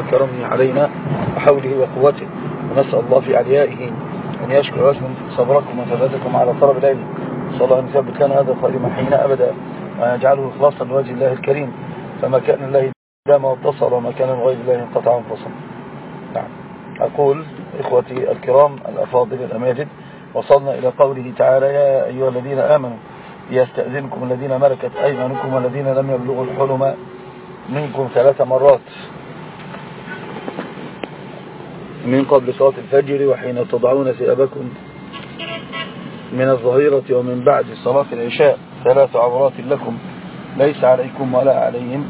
وكرمه علينا وحوله وقوته ونسأل الله في عليائه أن يشكر لكم صبركم وثباتكم على طلب العلم. صلى الله أن يثبت كان هذا خير حين أبدا. ويجعله إخلاصا لوجه الله الكريم. فما كان الله دام واتصل وما كان لغير الله انقطع وانفصل نعم. أقول إخوتي الكرام الأفاضل الأماجد وصلنا إلى قوله تعالى يا أيها الذين آمنوا يستأذنكم الذين ملكت أيمانكم والذين لم يبلغوا الحلم منكم ثلاث مرات. من قبل صلاة الفجر وحين تضعون ثيابكم من الظهيرة ومن بعد صلاة العشاء ثلاث عبرات لكم ليس عليكم ولا عليهم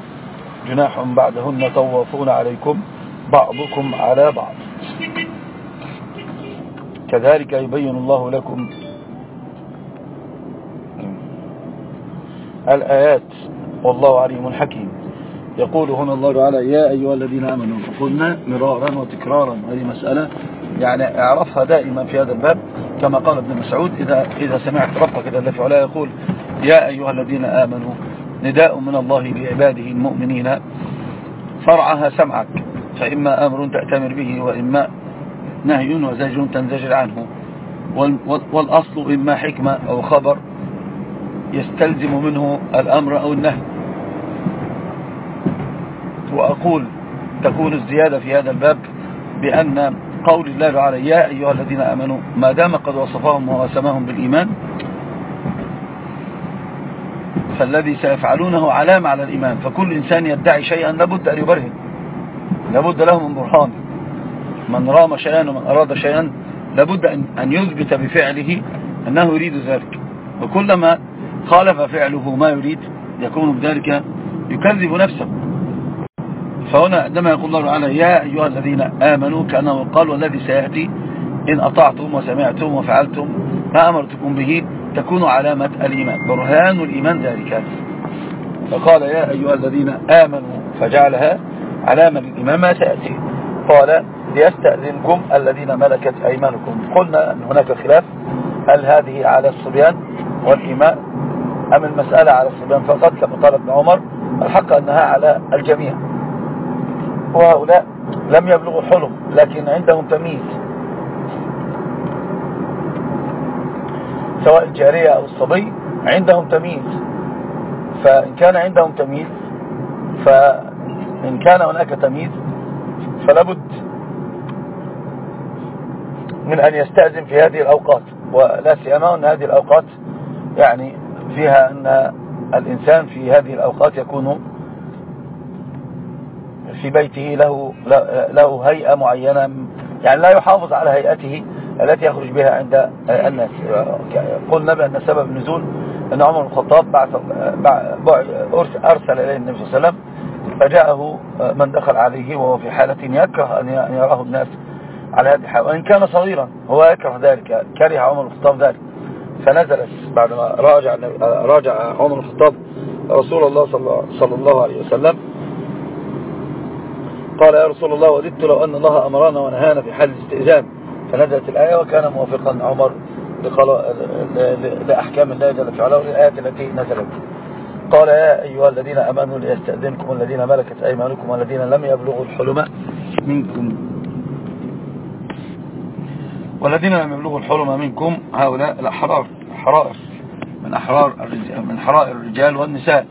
جناح بعدهن طوافون عليكم بعضكم على بعض. كذلك يبين الله لكم الآيات والله عليم حكيم. يقول هنا الله تعالى يا أيها الذين آمنوا قلنا مرارا وتكرارا. هذه مسألة يعني أعرفها دائما في هذا الباب كما قال ابن مسعود إذا, إذا سمعت ربك إذا فعلا يقول يا أيها الذين آمنوا نداء من الله لعباده المؤمنين فرعها سمعك فإما أمر تأتمر به وإما نهي وزج تنزجر عنه. والأصل إما حكمة أو خبر يستلزم منه الأمر أو النهي. وأقول تكون الزيادة في هذا الباب بأن قول الله تعالى يا أيها الذين أمنوا ما دام قد وصفهم ورسمهم بالإيمان فالذي سيفعلونه علامة على الإيمان فكل إنسان يدعي شيئا لابد أن يبرهن لابد له من برهان من رام شيئا ومن أراد شيئا لابد أن يثبت بفعله أنه يريد ذلك وكلما خالف فعله ما يريد يكون بذلك يكذب نفسه فهنا عندما يقول الله تعالى يا أيها الذين آمنوا كأنه قال والذي سيأتي إن أطعتم وسمعتم وفعلتم ما أمرتكم به تكون علامة الإيمان. برهان الإيمان ذلك. فقال يا أيها الذين آمنوا فجعلها علامة الإيمان ما سيأتي. قال ليستأذنكم الذين ملكت أيمانكم. قلنا أن هناك خلاف. هل هذه على الصبيان والإيمان؟ أم المسألة على الصبيان فقط؟ كما قال ابن عمر الحق أنها على الجميع. وهؤلاء لم يبلغوا حلم لكن عندهم تمييز. سواء الجارية أو الصبي عندهم تمييز. فإن كان عندهم تمييز فإن كان هناك تمييز فلابد من أن يستأذن في هذه الأوقات. ولا سيما أن هذه الأوقات يعني فيها أن الإنسان في هذه الأوقات يكون في بيته له له هيئة معينة يعني لا يحافظ على هيئته التي يخرج بها عند الناس. قلنا بأن سبب النزول أن عمر الخطاب بعث أرسل إليه النبي صلى الله عليه وسلم فجاءه من دخل عليه وهو في حالة يكره أن يراه الناس على هذه الحال وإن كان صغيرا هو يكره ذلك كره عمر الخطاب ذلك. فنزل بعدما راجع, راجع عمر الخطاب رسول الله صلى الله عليه وسلم قال يا رسول الله وددت لو أن الله أمرنا ونهانا في حال الاستئذان فنزلت الآية وكان موافقا عمر لأحكام الله جل في علاه التي نزلت. قال يا أيها الذين أمنوا ليستأذنكم الذين ملكت أيمانكم والذين لم يبلغوا الحلم منكم. والذين لم يبلغوا الحلم منكم هؤلاء الأحرار الحرائر من أحرار الرجال من حرائر الرجال والنساء.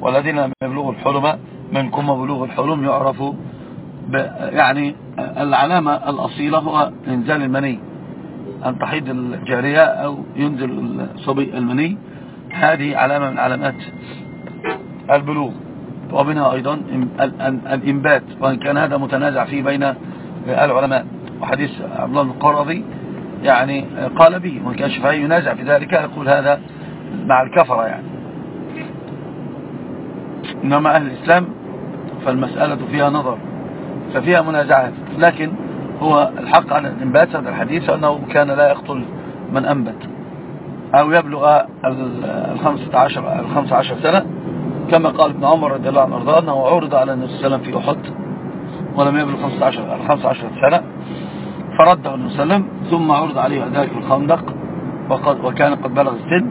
والذين لم يبلغوا الحلم منكم وبلوغ الحلم يعرفوا يعني العلامة الأصيلة هو إنزال المني أن تحيد الجارية أو ينزل الصبي المني. هذه علامة من علامات البلوغ. ومنها أيضا الإنبات وإن كان هذا متنازع فيه بين العلماء. وحديث عبد الله القرضي يعني قال به وإن كان الشافعي ينازع في ذلك يقول هذا مع الكفرة يعني. إنما أهل الإسلام فالمسألة فيها نظر. ففيها منازعات. لكن هو الحق عن الإنبات هذا الحديث أنه كان لا يقتل من أنبت. أو يبلغ الخمسة عشر, الخمسة عشر سنة. كما قال ابن عمر رضي الله عنه أرضاه أنه عرض على النبي صلى الله عليه وسلم في أحد ولم يبلغ الخمسة عشر, الخمسة عشر سنة. فرده النبي صلى ثم عرض عليه ذلك الخندق وقد وكان قد بلغ السن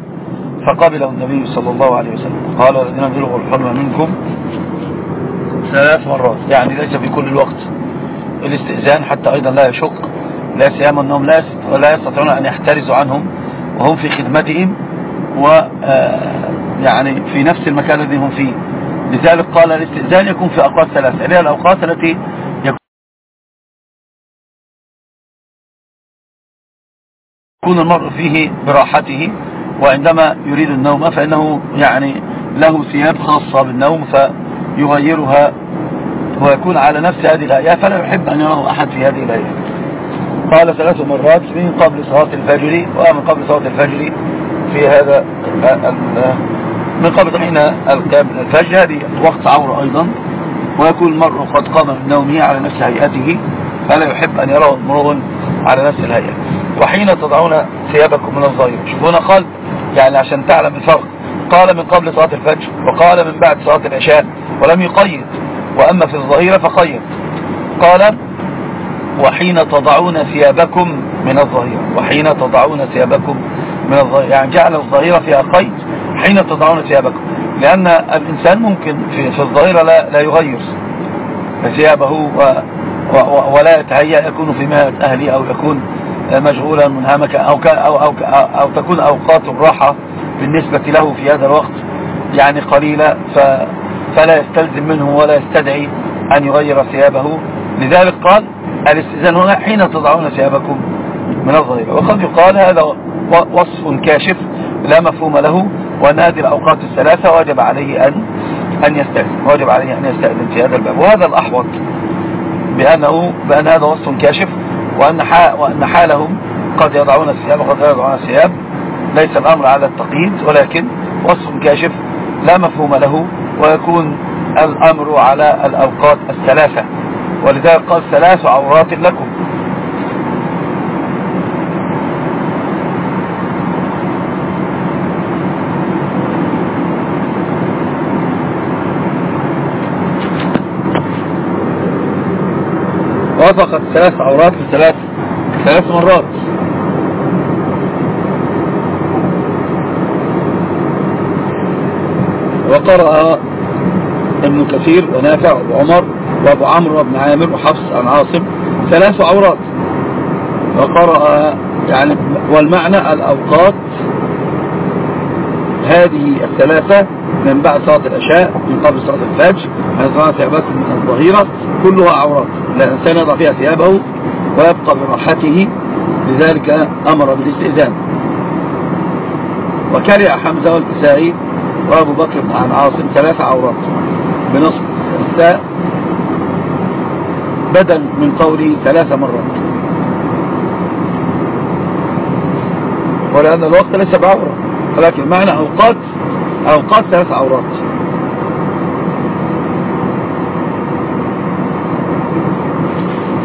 فقبله النبي صلى الله عليه وسلم. قال الذين بلغوا الحرم منكم ثلاث مرات. يعني ليس في كل الوقت. الاستئذان حتى أيضا لا يشق. لا سيما أنهم لا يستطيعون أن يحترزوا عنهم وهم في خدمتهم و آه، يعني في نفس المكان الذي هم فيه. لذلك قال الاستئذان يكون في أوقات ثلاثة. اللي هي الأوقات التي يكون المرء فيه براحته وعندما يريد النوم فإنه يعني له ثياب خاصة بالنوم فيغيرها ويكون على نفس هذه الآية. فلا يحب أن يراه أحد في هذه الآية. قال ثلاث مرات من قبل صلاة الفجر ومن قبل صلاة الفجر في هذا من قبل حين الفجر. هذه وقت عور أيضا. ويكون المرء قد قام من نومه على نفس هيئته. فلا يحب أن يراه المرض على نفس الهيئة. وحين تضعون ثيابكم من الظهير. شوف هنا قال يعني عشان تعلم الفرق قال من قبل صلاة الفجر وقال من بعد صلاة العشاء ولم يقيد. وأما في الظهيرة فخير. قال وحين تضعون ثيابكم من الظهيرة وحين تضعون ثيابكم من الظهيرة يعني جعل الظهيرة فيها قيد حين تضعون ثيابكم لأن الإنسان ممكن في الظهيرة لا, لا يغير ثيابه و ولا يتهيأ يكون في مهنة أهلي أو يكون مشغولا منهمكا أو, أو, أو, أو تكون أوقات الراحة بالنسبة له في هذا الوقت يعني قليلة ف فلا يستلزم منه ولا يستدعي أن يغير ثيابه. لذلك قال الإستئذان هنا حين تضعون ثيابكم من الظهيرة وقد يقال هذا وصف كاشف لا مفهوم له وأن هذه الأوقات الثلاثة واجب عليه أن أن يستأذن واجب عليه أن يستأذن في هذا الباب. وهذا الأحوط بأنه بأن هذا وصف كاشف وأن وأن حالهم قد يضعون الثياب وقد لا يضعون الثياب. ليس الأمر على التقييد ولكن وصف كاشف لا مفهوم له. ويكون الأمر على الأوقات الثلاثة. ولذلك قال ثلاث عورات لكم. وافقت ثلاث عورات ثلاث ثلاث مرات. وقرأ ابن كثير ونافع وعمر وابو عمرو وابن عامر وحفص عن عاصم. ثلاث عورات. وقرأ يعني والمعنى الأوقات. هذه الثلاثة من بعد صلاة العشاء من قبل صلاة الفجر من صلاة ثيابات من الظهيرة. كلها عورات. الإنسان يضع فيها ثيابه ويبقى براحته. لذلك أمر بالإستئذان. وكره حمزة والكسائي وابو بكر عن العاصم ثلاثة عورات بنصف. الثاء بدل من قوله ثلاث مرات. ولأن الوقت ليس بعورة ولكن معنى أوقات أوقات ثلاث عورات.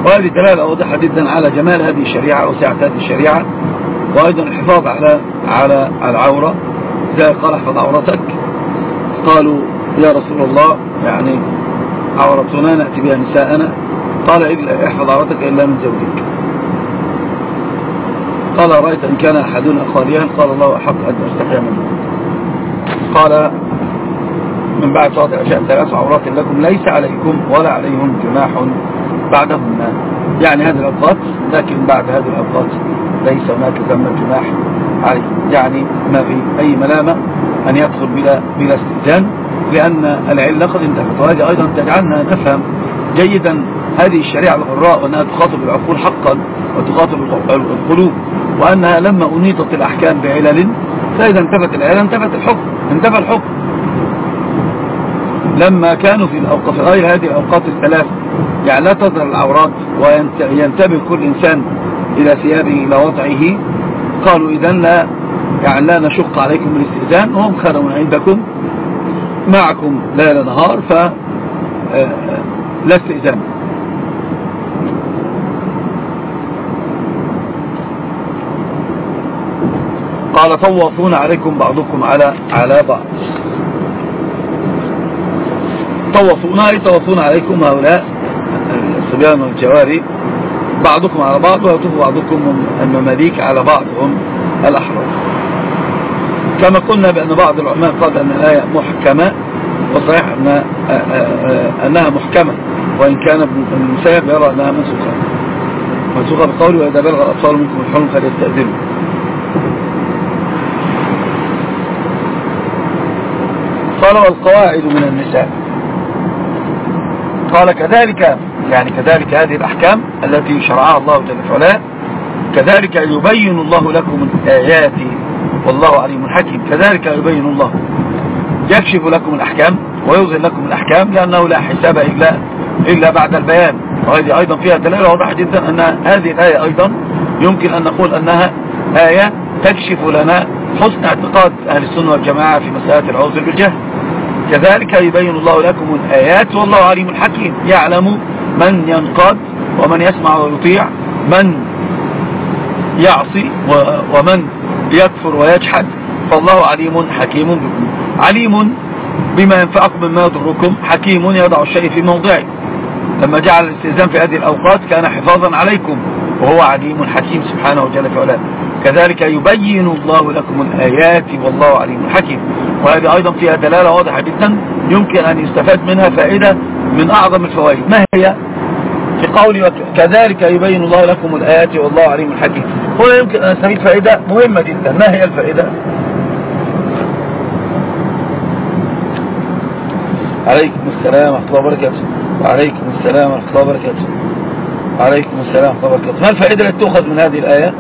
وهذه دلالة واضحة جدا على جمال هذه الشريعة وسعة هذه الشريعة وأيضا الحفاظ على على العورة. جاء قال احفظ عورتك. قالوا يا رسول الله يعني عورتنا نأتي بها نساءنا. قال احفظ عورتك إلا من زوجك. قال رأيت إن كان أحدنا خاليا. قال الله أحق أن أستحيا منه. قال من بعد صلاة العشاء ثلاث عورات لكم ليس عليكم ولا عليهم جناح بعدهم يعني هذه الأوقات لكن بعد هذه الأوقات ليس هناك ثم جناح. يعني ما في أي ملامة أن يدخل بلا, بلا استئذان لأن العلة قد انتفت وهذه أيضا تجعلنا نفهم جيدا هذه الشريعة الغراء وأنها تخاطب العقول حقا وتخاطب القلوب وأنها لما أنيطت الأحكام بعلل فإذا انتفت العلل انتفت الحكم انتفى الحكم. لما كانوا في الأوقات غير هذه الأوقات الثلاث يعني لا تظهر العورات وينتبه كل إنسان إلى ثيابه إلى وضعه قالوا إذا لا يعني لا نشق عليكم بالاستئذان وهم خدموا عندكم معكم ليل نهار فلا آه، استئذان. قال طوافون عليكم بعضكم على على بعض. طوافون أي طوافون عليكم هؤلاء الصبيان والجواري. بعضكم على بعض ويطوف بعضكم المماليك على بعضهم الأحرار. كما قلنا بأن بعض العلماء قال أن الآية محكمة وصحيح أن أنها محكمة وإن كان ابن يرى أنها منسوخة. منسوخة بقوله وإذا بلغ الأطفال منكم الحلم فليستأذنوا. قالوا والقواعد من النساء. قال كذلك يعني كذلك هذه الأحكام التي شرعها الله جل فعلا كذلك يبين الله لكم الآيات والله عليم حكيم. كذلك يبين الله يكشف لكم الأحكام ويظهر لكم الأحكام لأنه لا حساب إلا, إلا بعد البيان. وهذه أيضا فيها دلالة واضحة جدا أن هذه الآية أيضا يمكن أن نقول أنها آية تكشف لنا حسن اعتقاد أهل السنة والجماعة في مسألة العوز بالجهل. كذلك يبين الله لكم الآيات والله عليم حكيم. يعلم من ينقاد ومن يسمع ويطيع من يعصي ومن يكفر ويجحد. فالله عليم حكيم بكم. عليم بما ينفعكم مما يضركم. حكيم يضع الشيء في موضعه. لما جعل الاستئذان في هذه الأوقات كان حفاظا عليكم. وهو عليم حكيم سبحانه جل فعلا. كذلك يبين الله لكم الآيات والله عليم حكيم. وهذه أيضا فيها دلالة واضحة جدا يمكن أن يستفاد منها فائدة من أعظم الفوائد. ما هي؟ في قولي كذلك يبين الله لكم الآيات والله عليم حكيم. هنا يمكن أن نستفيد فائدة مهمة جدا. ما هي الفائدة؟ عليكم السلام ورحمة الله وبركاته. وعليكم السلام ورحمة الله وبركاته. عليكم السلام ورحمة الله ما الفائدة التي تؤخذ من هذه الآية؟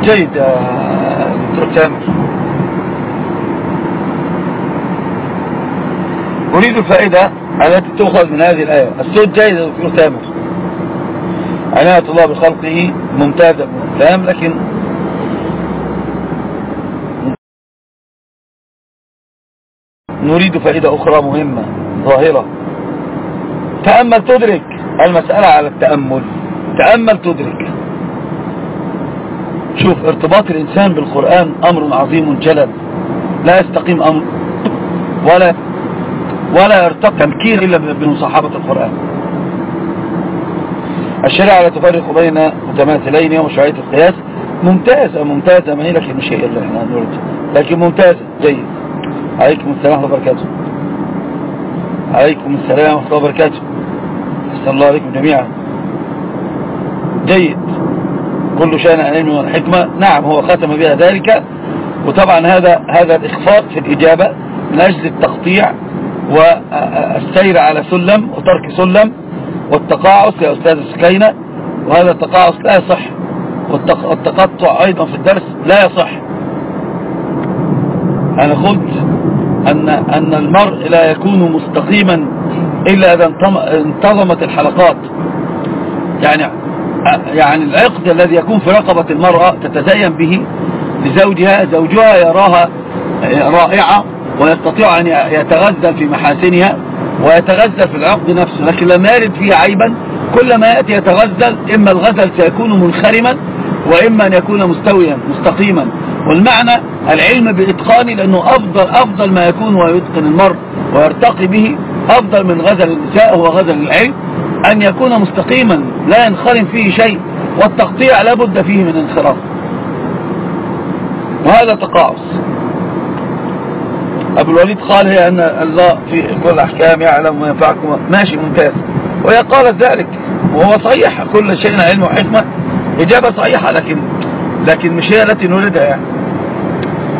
جيد يا دكتور أريد الفائدة التي تؤخذ من هذه الآية. السود جيد يا دكتور تامر. عناية الله بخلقه ممتازة فهم لكن نريد فائدة أخرى مهمة ظاهرة. تأمل تدرك. المسألة على التأمل. تأمل تدرك. شوف ارتباط الإنسان بالقرآن أمر عظيم جلل. لا يستقيم أمر ولا ولا يرتقي تمكين إلا بمصاحبة القرآن. الشريعة لا تفرق بين متماثلين ومشروعية القياس. ممتازة ممتازة ما هي لكن مش هي اللي إحنا نريد. لكن ممتازة جيد. عليكم السلام ورحمة وبركاته. عليكم السلام ورحمة وبركاته. السلام الله عليكم جميعا. جيد. كل شيء عن علم والحكمة. نعم هو ختم بها ذلك. وطبعا هذا هذا الإخفاق في الإجابة من أجل التقطيع والسير على سلم وترك سلم والتقاعس يا أستاذ السكينة وهذا التقاعس لا يصح والتقطع أيضا في الدرس لا يصح. أنا قلت أن, أن المرء لا يكون مستقيما إلا إذا انتظمت الحلقات. يعني يعني العقد الذي يكون في رقبة المرأة تتزين به لزوجها زوجها يراها رائعة ويستطيع أن يتغزل في محاسنها ويتغزل في العقد نفسه لكن لما يرد فيه عيبا. كلما يأتي يتغزل إما الغزل سيكون منخرما وإما أن يكون مستويا مستقيما. والمعنى العلم بإتقان لأنه أفضل, أفضل ما يكون ويتقن المرء ويرتقي به أفضل من غزل النساء هو غزل العلم. أن يكون مستقيما لا ينخرم فيه شيء والتقطيع لابد فيه من انخراف وهذا تقاعس. أبو الوليد قال هي أن الله في كل أحكام يعلم وينفعكم ماشي ممتاز. وهي قالت ذلك وهو صحيح كل شيء علم وحكمة. إجابة صحيحة لكن لكن مش هي التي نولدها يعني.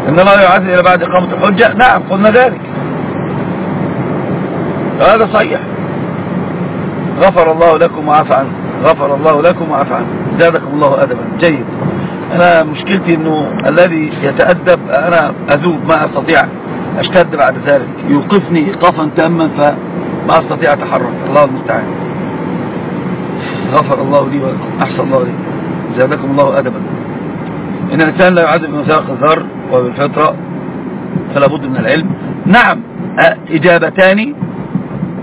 إن الله يعزل إلى بعد إقامة الحجة. نعم قلنا ذلك. هذا صحيح. غفر الله لكم وعفى عنكم غفر الله لكم وعفى عنكم زادكم الله أدبا. جيد. أنا مشكلتي أنه الذي يتأدب أنا أذوب ما أستطيع. أشتد بعد ذلك. يوقفني إيقافا تاما فما أستطيع أتحرك. الله المستعان. غفر الله لي ولكم. أحسن الله لي زادكم الله أدبا. إن الإنسان لا يعذب بمثاق الذر وبالفطرة فلا بد من العلم. نعم إجابتان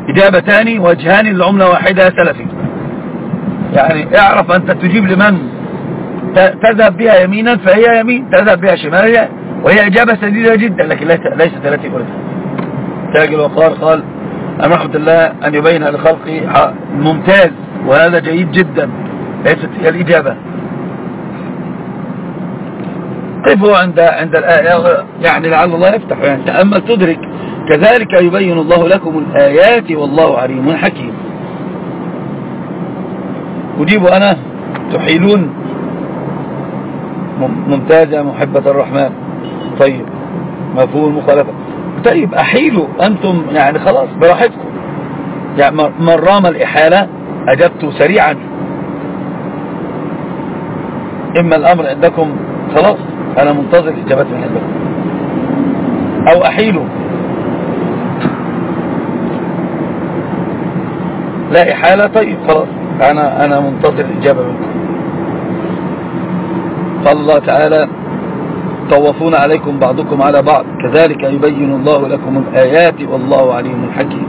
إجابتان وجهان لعملة واحدة سلفي. يعني اعرف أنت تجيب لمن تذهب بها يمينا فهي يمين تذهب بها شمالا وهي إجابة سديدة جدا لكن ليست ثلاثة قلتها. تاج الوقار قال أنا أحمد الله أن يبين لخلقي ممتاز وهذا جيد جدا. ليست هي الإجابة. قفوا عند عند الآية يعني لعل الله يفتح. يعني تأمل تدرك كذلك يبين الله لكم الآيات والله عليم حكيم. أجيب أنا تحيلون. ممتازة محبة الرحمن. طيب. مفهوم المخالفة طيب أحيلوا أنتم يعني خلاص براحتكم. يعني من رام الإحالة أجبت سريعا. إما الأمر عندكم خلاص أنا منتظر إجابات من عندكم. أو أحيلوا. لاقي حالة طيب خلاص. أنا, أنا منتظر الإجابة منكم قال الله تعالى طوفون عليكم بعضكم على بعض. كذلك يبين الله لكم الآيات والله عليم حكيم.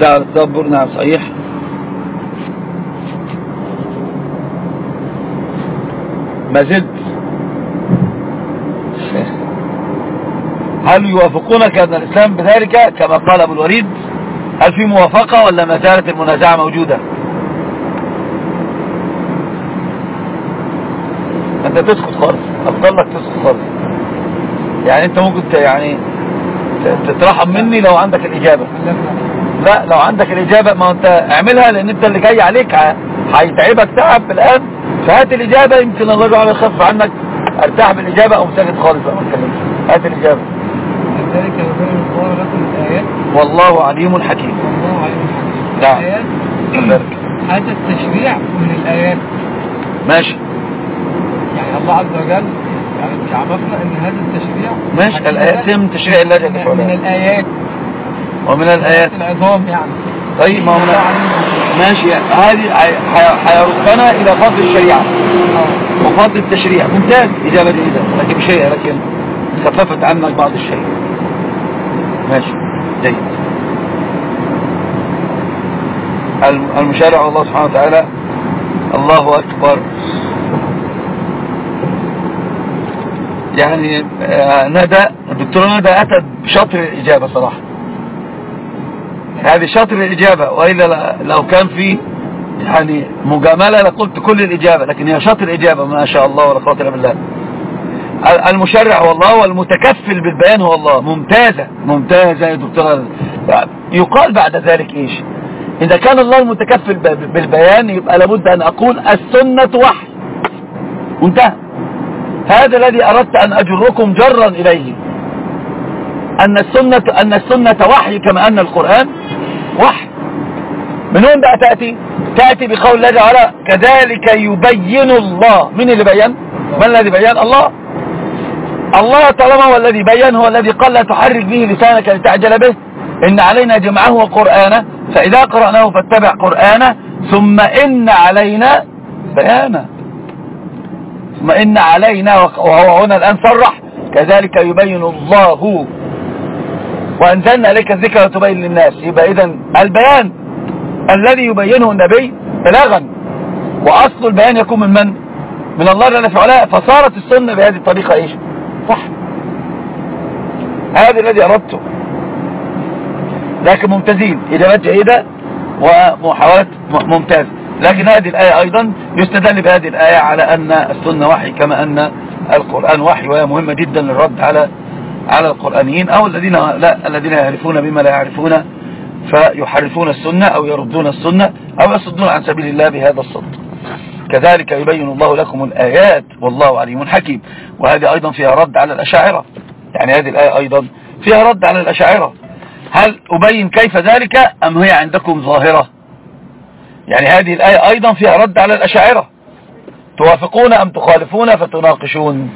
دعا التدبر نعم صحيح. ما زلت. هل يوافقونك أن الإسلام بذلك كما قال أبو الوريد؟ هل في موافقة ولا مسألة المنازعة موجودة؟ أنت تسكت خالص لك تسكت خالص. يعني أنت ممكن يعني تترحم مني لو عندك الإجابة. لا لو عندك الإجابة ما أنت اعملها لأن أنت اللي جاي عليك هيتعبك تعب الآن. فهات الإجابة يمكن الله جعل يخف عنك. أرتاح بالإجابة أو مساكت خالص بقى ما تكلمش. هات الإجابة. لذلك يبين القرآن لكم والله عليم حكيم. نعم هذا التشريع من الآيات. ماشي. يعني الله عز وجل يعني مش عرفنا إن هذا التشريع ماشي. يعني الآيات من تشريع الله جل وعلا. من الآيات. ومن الآيات. العظام يعني. طيب ما هو ماشي. هذه هيردنا إلى فضل الشريعة. آه. وفضل التشريع. ممتاز. إجابة جيدة. لكن شيء لكن خففت عنك بعض الشيء. ماشي. جيد. المشارع الله سبحانه وتعالى. الله أكبر. يعني آه، ندى الدكتور ندى أتت بشطر الإجابة صراحة. هذه شطر الإجابة وإلا لو كان في يعني مجاملة لقلت كل الإجابة لكن هي شطر الإجابة ما شاء الله ولا خاطر بالله المشرع هو الله والمتكفل بالبيان هو الله. ممتازة. ممتازة يا دكتورة يقال بعد ذلك إيش؟ إذا كان الله المتكفل بالبيان يبقى لابد أن أقول السنة وحي. وانتهى هذا الذي أردت أن أجركم جرا إليه. أن السنة, أن السنة وحي كما أن القرآن وحي. من وين بقى تأتي؟ تأتي بقول الله تعالى كذلك يبين الله. من اللي بيان؟ من الذي بيان؟ الله. الله طالما هو الذي بينه الذي قال لا تحرك به لسانك لتعجل به. إن علينا جمعه وقرآنه فإذا قرأناه فاتبع قرآنه. ثم إن علينا بيانه. ثم إن علينا وهو هنا الآن صرح. كذلك يبين الله. وأنزلنا إليك الذكر تبين للناس. يبقى إذا البيان الذي يبينه النبي بلاغا. وأصل البيان يكون من من؟ من الله لنا فعلاء فصارت السنة بهذه الطريقة إيش؟ هذا الذي أردته. لكن ممتازين. إجابات جيدة ومحاولات ممتازة لكن هذه الآية أيضا يستدل بهذه الآية على أن السنة وحي كما أن القرآن وحي وهي مهمة جدا للرد على على القرآنيين أو الذين لا الذين يعرفون بما لا يعرفون فيحرفون السنة أو يردون السنة أو يصدون عن سبيل الله بهذا الصد. كذلك يبين الله لكم الآيات والله عليم حكيم. وهذه أيضا فيها رد على الأشاعرة. يعني هذه الآية أيضا فيها رد على الأشاعرة. هل أبين كيف ذلك أم هي عندكم ظاهرة؟ يعني هذه الآية أيضا فيها رد على الأشاعرة. توافقون أم تخالفون فتناقشون؟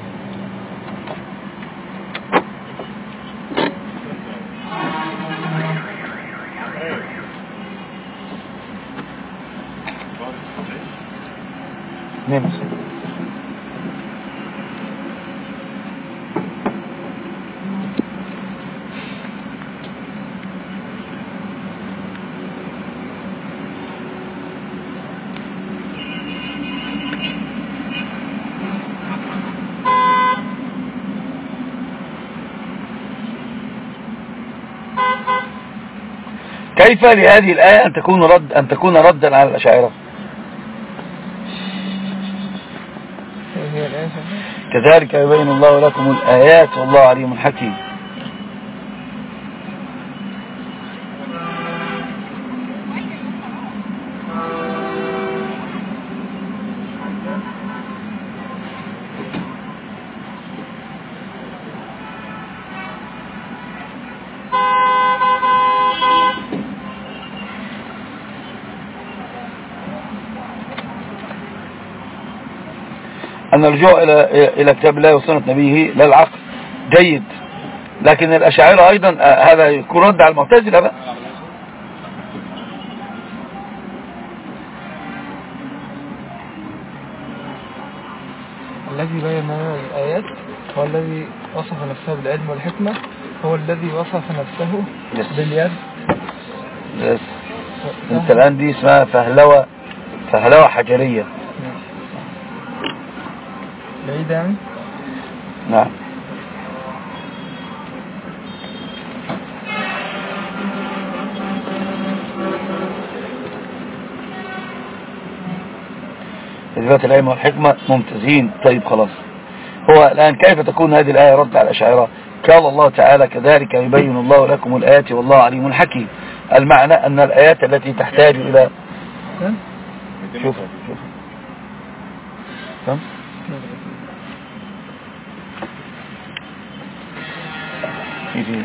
نمسك كيف لهذه الآية أن تكون, رد أن تكون ردا على الأشاعرة؟ كذلك يبين الله لكم الآيات والله عليم حكيم. الرجوع إلى إلى كتاب الله وسنة نبيه للعقل جيد. لكن الأشاعرة أيضا آه، هذا يكون رد على المعتزلة بقى. الذي بين لنا الآيات هو الذي وصف نفسه بالعلم والحكمة هو الذي وصف نفسه yes. باليد. Yes. أنت الآن دي اسمها فهلوة فهلوة حجرية. بعيدا نعم إثبات الأئمة والحكمة ممتازين. طيب خلاص. هو الآن كيف تكون هذه الآية رد على الأشاعرة قال الله تعالى كذلك يبين الله لكم الآيات والله عليم حكيم. المعنى أن الآيات التي تحتاج إلى شوف شوف. تمام کیجیے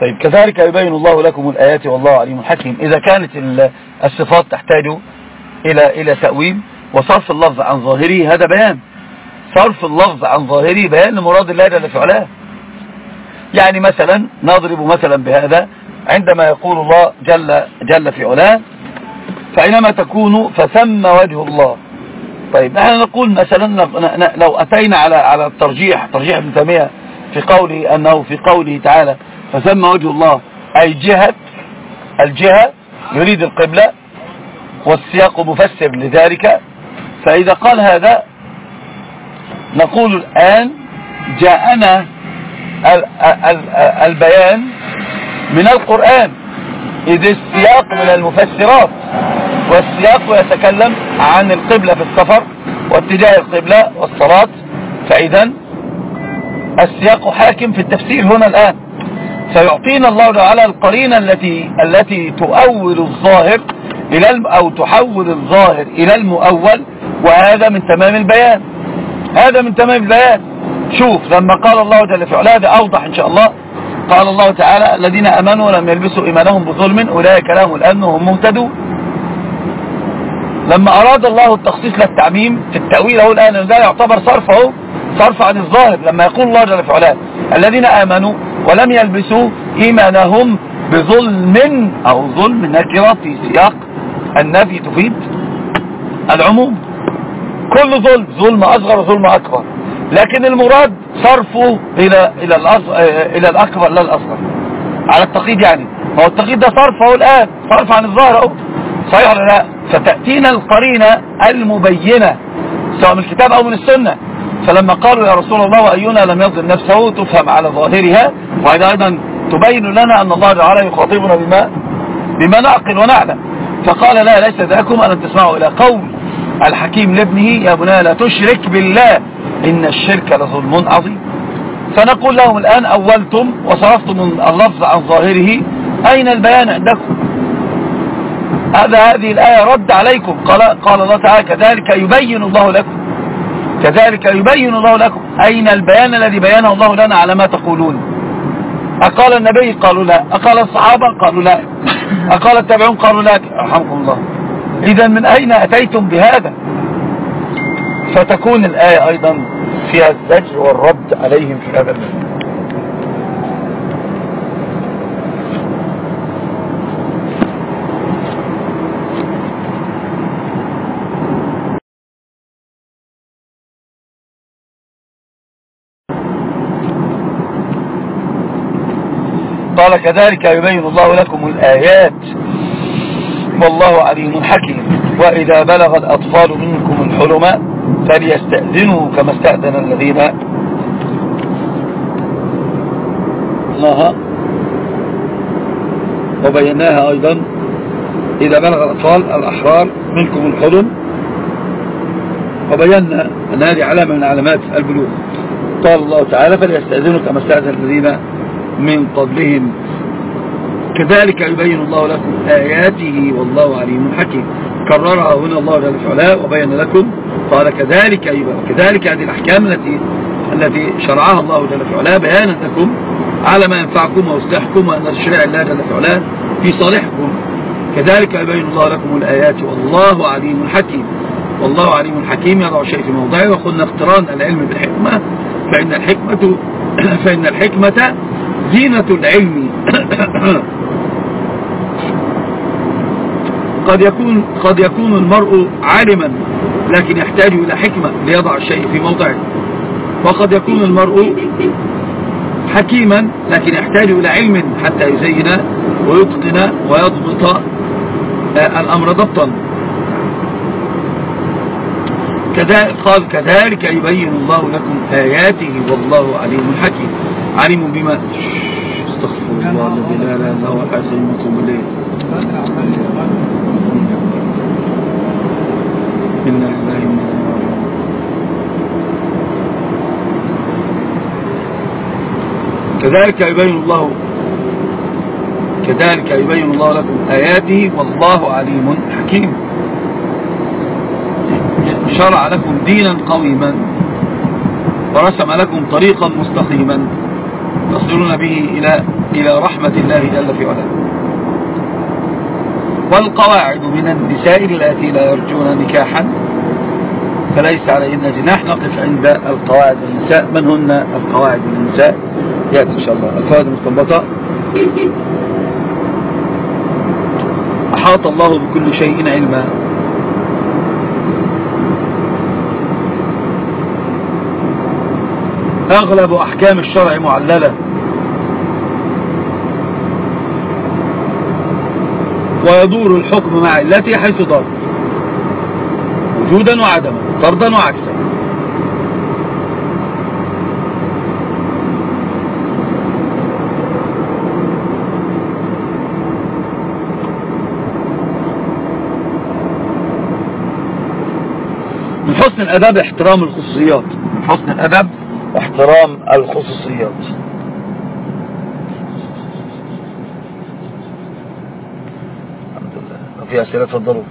طيب كذلك يبين الله لكم الآيات والله عليم حكيم. إذا كانت الصفات تحتاج إلى, إلى تأويل وصرف اللفظ عن ظاهره هذا بيان. صرف اللفظ عن ظاهره بيان مراد الله جل في علاه يعني مثلا نضرب مثلا بهذا عندما يقول الله جل, جل في علاه فإنما تكون فثم وجه الله. طيب نحن نقول مثلا لو أتينا على على الترجيح ترجيح ابن تيمية في قوله أنه في قوله تعالى فثم وجه الله أي جهة الجهة يريد القبلة والسياق مفسر لذلك فإذا قال هذا نقول الآن جاءنا البيان من القرآن. إذ السياق من المفسرات والسياق يتكلم عن القبلة في السفر واتجاه القبلة والصلاة. فإذا السياق حاكم في التفسير هنا الآن. سيعطينا الله تعالى القرينة التي التي تؤول الظاهر إلى أو تحول الظاهر إلى المؤول وهذا من تمام البيان. هذا من تمام البيان شوف لما قال الله جل في علاه هذا أوضح إن شاء الله. قال الله تعالى الذين أمنوا ولم يلبسوا إيمانهم بظلم أولئك لهم الأمن وهم مهتدون. لما أراد الله التخصيص للتعميم في التأويل هو الآن ده يعتبر صرفه صرف عن الظاهر لما يقول الله جل في علاه الذين آمنوا ولم يلبسوا إيمانهم بظلم أو ظلم نكرة في سياق النفي تفيد العموم. كل ظلم ظلم أصغر وظلم أكبر. لكن المراد صرفه إلى, إلى, إلى الأكبر لا الأصغر. على التقييد يعني. هو التقييد ده صرفه الآن صرف عن الظاهر أو صحيح ولا لا؟ فتأتينا القرينة المبينة سواء من الكتاب أو من السنة. فلما قالوا يا رسول الله وأينا لم يظلم نفسه؟ تفهم على ظاهرها. وهذا أيضا تبين لنا أن الله تعالى يخاطبنا بما بما نعقل ونعلم. فقال لا ليس ذاكم أن تسمعوا إلى قول الحكيم لابنه يا بني لا تشرك بالله إن الشرك لظلم عظيم. سنقول لهم الآن أولتم وصرفتم اللفظ عن ظاهره أين البيان عندكم؟ هذا هذه الآية رد عليكم. قال, قال الله تعالى كذلك يبين الله لكم. كذلك يبين الله لكم. أين البيان الذي بيانه الله لنا على ما تقولون؟ أقال النبي قالوا لا. أقال الصحابة قالوا لا. أقال التابعون قالوا لا. رحمكم الله. إذا من أين أتيتم بهذا؟ فتكون الآية أيضا فيها الزجر والرد عليهم في هذا المسجد قال كذلك يبين الله لكم الآيات. والله عليم حكيم. وإذا بلغ الأطفال منكم الحلم فليستأذنوا كما استأذن الذين الله. وبيناها أيضا إذا بلغ الأطفال الأحرار منكم الحلم. وبينا أن هذه علامة من علامات البلوغ. قال الله تعالى فليستأذنوا كما استأذن الذين من قبلهم. كذلك يبين الله لكم آياته والله عليم حكيم. كررها هنا الله جل وعلا وبين لكم. قال كذلك يبقى. كذلك هذه الأحكام التي التي شرعها الله جل وعلا بيانا لكم على ما ينفعكم ويصلحكم وأن الشرع الله جل وعلا في صالحكم. كذلك يبين الله لكم الآيات والله عليم حكيم. والله عليم حكيم. يضع شيء في موضعه وقلنا اقتران العلم بالحكمة. فإن الحكمة فإن الحكمة زينة العلم. قد يكون, قد يكون المرء عالما لكن يحتاج إلى حكمة ليضع الشيء في موضعه. وقد يكون المرء حكيما لكن يحتاج إلى علم حتى يزين ويتقن ويضبط آه، الأمر ضبطا. كذلك قال كذلك يبين الله لكم آياته والله عليم حكيم. عليم بما استغفر الله الذي لا لا لا وحاسم منكم إليه كذلك يبين الله كذلك يبين الله لكم آياته والله عليم حكيم. شرع لكم دينا قويما ورسم لكم طريقا مستقيما تصلون به إلى, إلى رحمة الله جل في علاه. والقواعد من النساء التي لا يرجون نكاحا فليس علينا جناح. نقف عند القواعد من النساء. من هن القواعد من النساء؟ يأتي إن شاء الله. القواعد المستنبطة أحاط الله بكل شيء علما. أغلب أحكام الشرع معللة. ويدور الحكم مع التي حيث دار وجودا وعدما طردا وعكسا. من حسن الأدب احترام الخصوصيات. من حسن الأدب احترام الخصوصيات. فيها سيرة الضرب